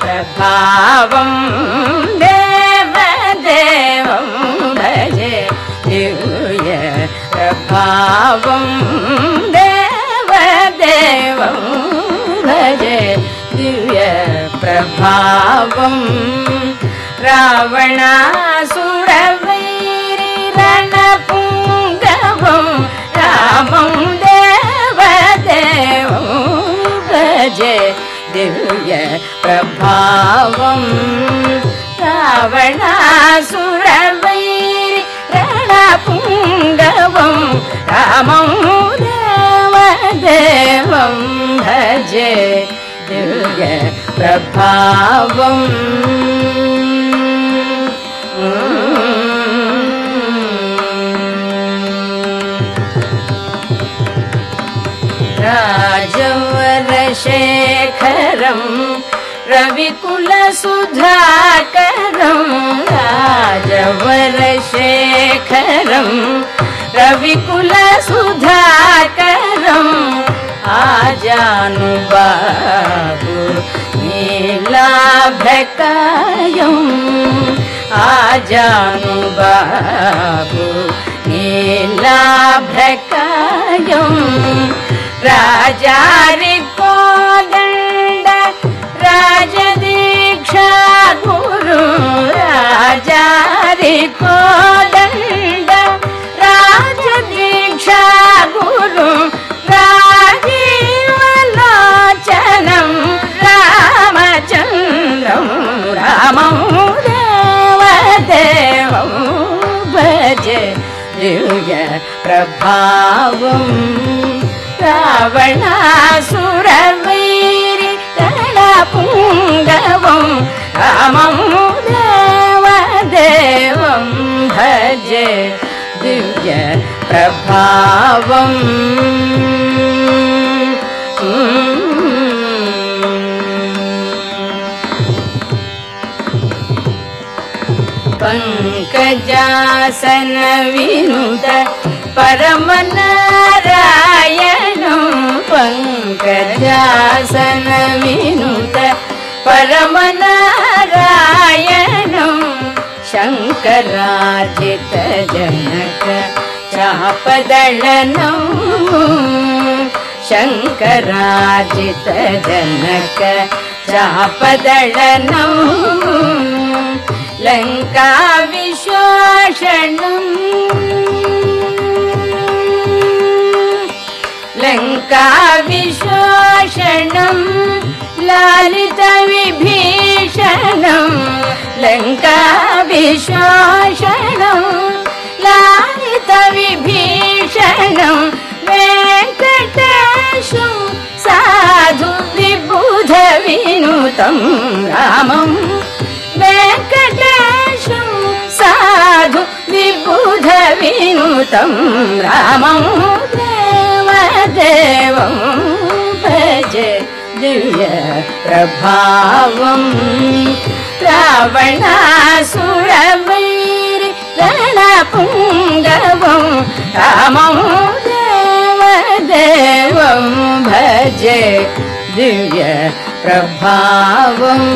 प्रभावं देवदेवं भजे। दिव्य प्रभावं देवदेवं भजे। दिव्य प्रभावम् रावणासुरवैरिरणपुङ्गवं प्रभावम् रावणासुरवैरिरणपुङ्गवं रामं देवदेवं भजे दिव्य प्रभावम् चन्द्रशेखरम् रविकुलसुधाकरम् राजवरशेखरम् आ आजानुबाबु नीलाभकायम् आजानुबाबु राजा रे दिव्य प्रभावम् रावणासुरवैरि रणपुङ्गवं रामं देवदेवं भजे दिव्य प्रभावम् पङ्कजासन विनुत परमनारायणं पङ्कजासन विनुत परमनारायणं शङ्करार्जितजनक चापदळनं शङ्करार्जितजनक चापदळनं लङ्का लङ्का विशोषणं लालितविभीषणं। लङ्का विशोषणं लालितविभीषणं। वेङ्कटेशु साधु विबुधविनुतं रामम् वेङ्कटेशु साधु विबुधविनुतं रामं देवदेवं भजे दिव्य प्रभावम् रावणासुरवैरि रणपुङ्गवं रामं देवदेवं भजे दिव्य प्रभावम्